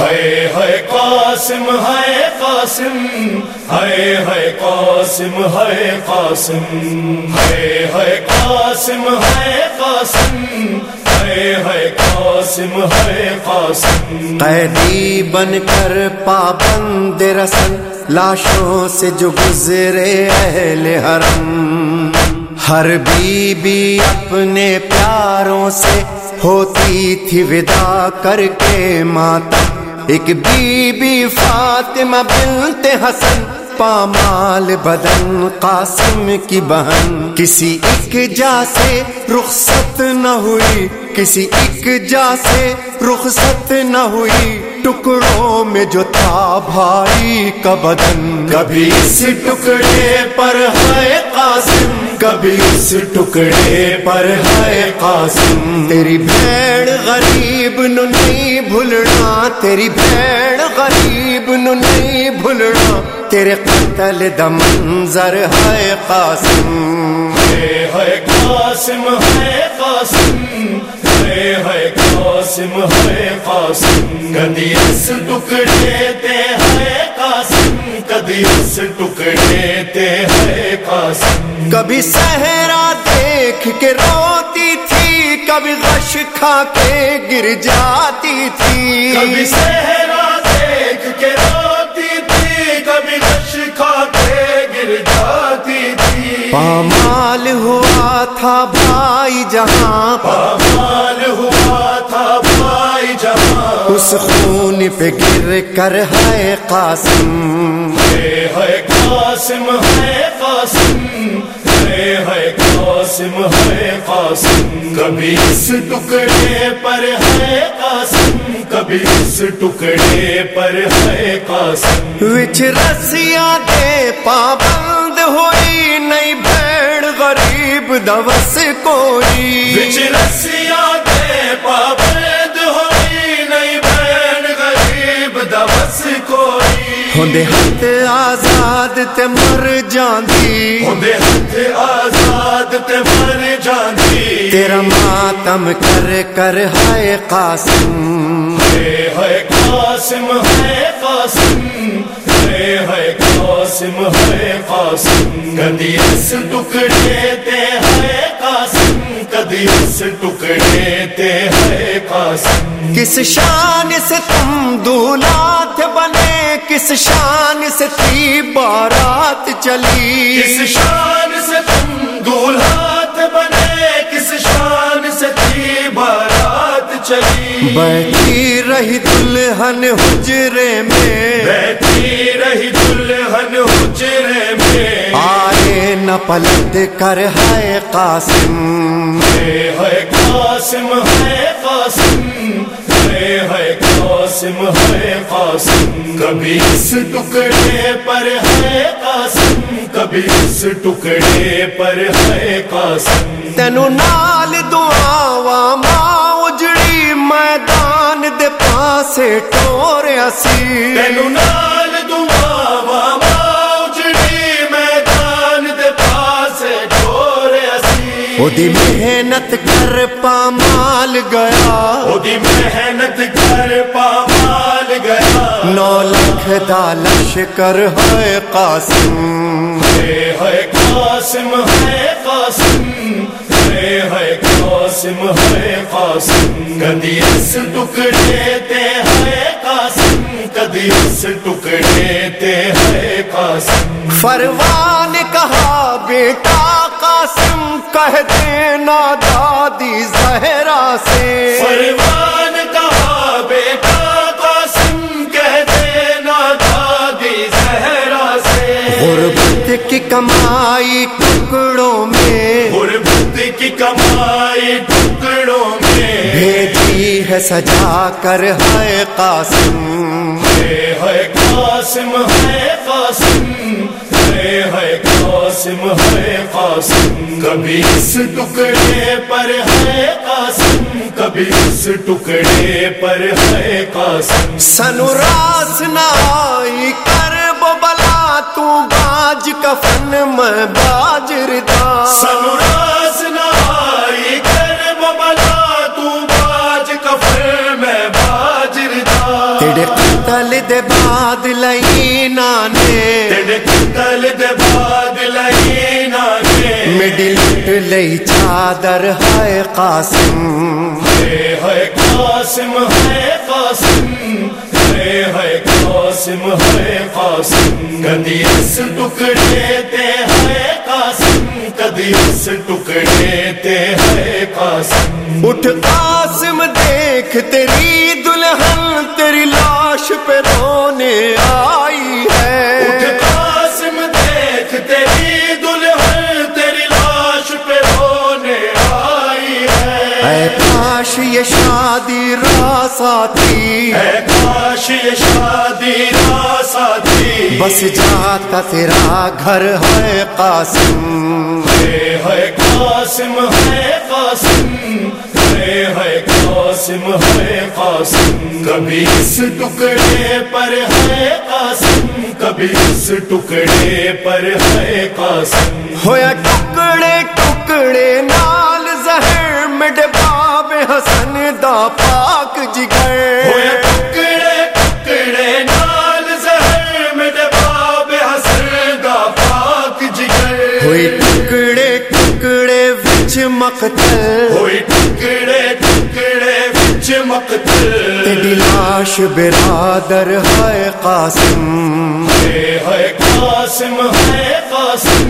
ہے ہے قاسم ہے قاسم ہے ہے قاسم ہے قاسم ہے ہے قاسم ہے قاسم ہے ہے قاسم ہے قاسم۔ قیدی بن کر پابند رسن لاشوں سے جو گزرے اہل حرم۔ ہر بی بی اپنے پیاروں سے ہوتی تھی ودا کر کے ماتا ایک بی بی فاطمہ بنت حسن، پامال بدن، قاسم کی بہن۔ کسی ایک جا سے رخصت نہ ہوئی، کسی ایک جا سے رخصت نہ ہوئی ٹکڑوں میں جو تھا بھائی کا بدن۔ کبھی اس ٹکڑے پر ہے قاسم، کبھی اس ٹکڑے پر ہے قاسم۔ تیری بھیڑ غریب نو نہیں بھولنا تیری بھیڑ غریب نو نہیں بھولنا تیرے قتل دا منظر ہے قاسم۔ ہے قاسم ہے قاسم۔ ہے ہے قاسم ہے قاسم۔ کدی اس ٹکڑے تے ہے قاسم۔ کدی اس ٹکڑے تے ہے قاسم۔ کبھی صحرا دیکھ کے روتی تھی کبھی غش کھا کے گر جاتی تھی۔ کبھی صحرا دیکھ کے روتی تھی کبھی غش کھا کے گر جاتی تھی۔ پامال ہوا تھا بھائی جہاں پامال ہوا تھا بھائی جہاں۔ اس خون پہ گر کر ہے قاسم۔ ہے قاسم ہے قاسم۔ ہے قاسم ہے قاسم۔ کبھی اس ٹکڑے پر ہے قاسم۔ کبھی اس ٹکڑے پر ہے قاسم۔ وچ رسیاں دے پابند ہوئی نہیں بھیڑ غریب دوس کوئی۔ بچ رسیاں دے پابند ہوئی نہیں بہن غریب دبس کوئی۔ ہوندے ہاتھ آزاد تے مر جاندی۔ ہوندے ہاتھ آزاد تے مر جاندی۔ تیرا ماتم کر کر ہے قاسم۔ ہے قاسم ہے قاسم ہے قاسم ہے قاسم کدی اس ٹکڑے تے ہے قاسم کدی اس ٹکڑے تے ہے قاسم۔ کس شان سے تم دولات بنے کس شان سے تھی بارات چلی؟ کس شان سے تم دولہات بنے کس شان سے تھی بارات چلی۔ بیٹھی رہی دلہن حجرے میں۔ بیٹھی رہی دلہن حجرے میں۔ آئے نہ پلٹ کر ہے قاسم۔ ہے قاسم ہے قاسم۔ ہے قاسم ہے قاسم۔ کبھی اس ٹکڑے پر ہے قاسم کبھی اس ٹکڑے پر ہے قاسم۔ تینو نال دعا ماں میدان دے پاسے ٹوریا سی۔ تینو نال دعا واوا اجڑی میدان دے پاس ٹورے اسی او دی محنت کر پامال گیا۔ اودی محنت کر پامال گیا۔ نو لکھ دا لشکر ہے قاسم۔ ہے قاسم ہے قاسم ہے ہے قاسم ہے قاسم کدی اس ٹکڑے تے ہے قاسم کدی اس ٹکڑے تے ہے قاسم۔ فروان کہا بیٹا قاسم کہہ دینا دادی زہرا سے۔ پروان کہا بیٹا قاسم کہہ دینا دادی زہرا سے۔ غربت کی کمائی کمائی ٹکڑوں میں۔ بھیجی ہے سجا کر ہے قاسم۔ ہے ہے قاسم ہے قاسم۔ ہے ہے قاسم ہے قاسم۔ کبھی اس ٹکڑے پر ہے قاسم کبھی اس ٹکڑے پر ہے قاسم۔ سنو راس نائی کر بلا تو باج کفن میں باج ردا سنراس تو باج کفر میں باجر دا تیرے قتل دے بعد لائنانے تیرے قتل دے بعد لائنا نے۔ مڈی لٹ لئی چادر ہے قاسم۔ ہے قاسم ہے قاسم۔ اے ہے قاسم ہے قاسم۔ کدی اس ٹکڑے تے ہے قاسم۔ کدی اس ٹکڑے تے ہے قاسم۔ اٹھ قاسم دیکھ تیری دلہن تیری لاش پہ رونے آئی ہے۔ قاسم دیکھ تیری دلہن تیری لاش پہ رونے آئی ہے۔ اے کاش یہ شادی راس آتی اے کاش یہ شادی را ساتھی بس جاتا تیرا گھر ہے قاسم۔ ہے قاسم ہے قاسم ہے قاسم ہے، قاسم کبھی اس ٹکڑے پر ہے، قاسم کبھی اس ٹکڑے پر ہے، قاسم ہویا ٹکڑے ٹکڑے نال زہر مڈ باب حسن دا پاک ہوئے جگر۔ مقتل ہوئی ٹکڑے ٹکڑے وچ مقتل تیری لاش برادر ہے قاسم۔ اے ہے قاسم ہے قاسم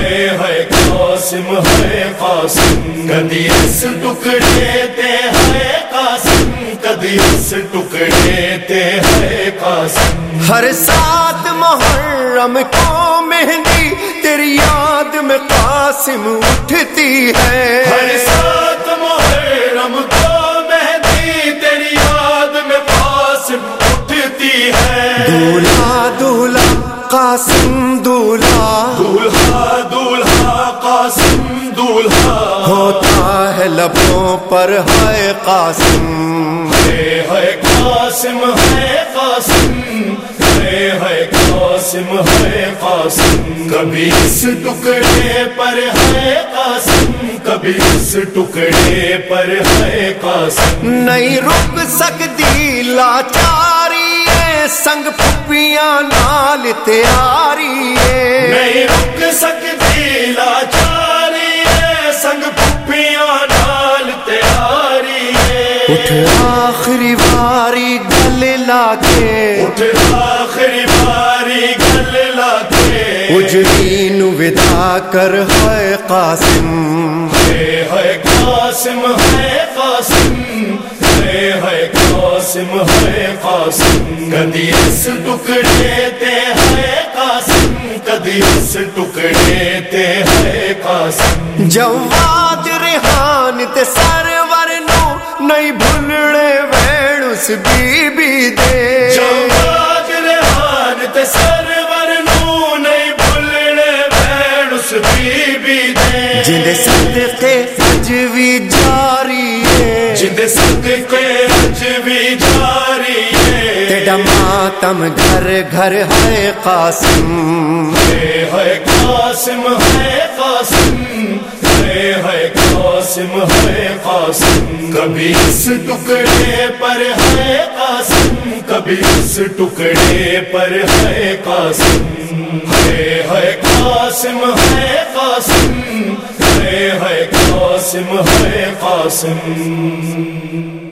اے ہے قاسم ہے قاسم۔ کدی اس ٹکڑے تے ہے قاسم کدی اس ٹکڑے تے ہے قاسم۔ ہر سات محرم کو مہندی تیری یاد میں قاسم اٹھتی ہے۔ ہر سات محرم کو مہندی تیری یاد میں قاسم اٹھتی ہے۔ دولہا دولہا قاسم دولہا۔ دولہا دولہا قاسم دولہا۔ ہوتا ہے لبوں پر ہے قاسم۔ ہے قاسم ہے قاسم۔ ہے قاسم ہے قاسم۔ کبھی اس ٹکڑے پر ہے، قاسم۔ کبھی اس ٹکڑے پر ہے، قاسم۔ نہیں رک سکتی لاچاری ہے سنگ پھپیاں نال تیاری۔ نو ودا کر ہے قاسم۔ ہے قاسم ہے قاسم۔ ہے قاسم ہے قاسم۔ کدی اس ٹکڑے تے ہے قاسم کدی اس ٹکڑے تے ہے قاسم۔ جواد ریحان تے اج بھی جاری ہے۔ جند صدقے اج بھی جاری ہے۔ تیرا ماتم گھر گھر ہے قاسم۔ ہے قاسم ہے قاسم۔ ہے قاسم ہے قاسم۔ کبھی اس ٹکڑے پر ہے قاسم کبھی اس ٹکڑے پر ہے قاسم۔ رے ہے قاسم ہے قاسم رے ہے قاسم ہے قاسم۔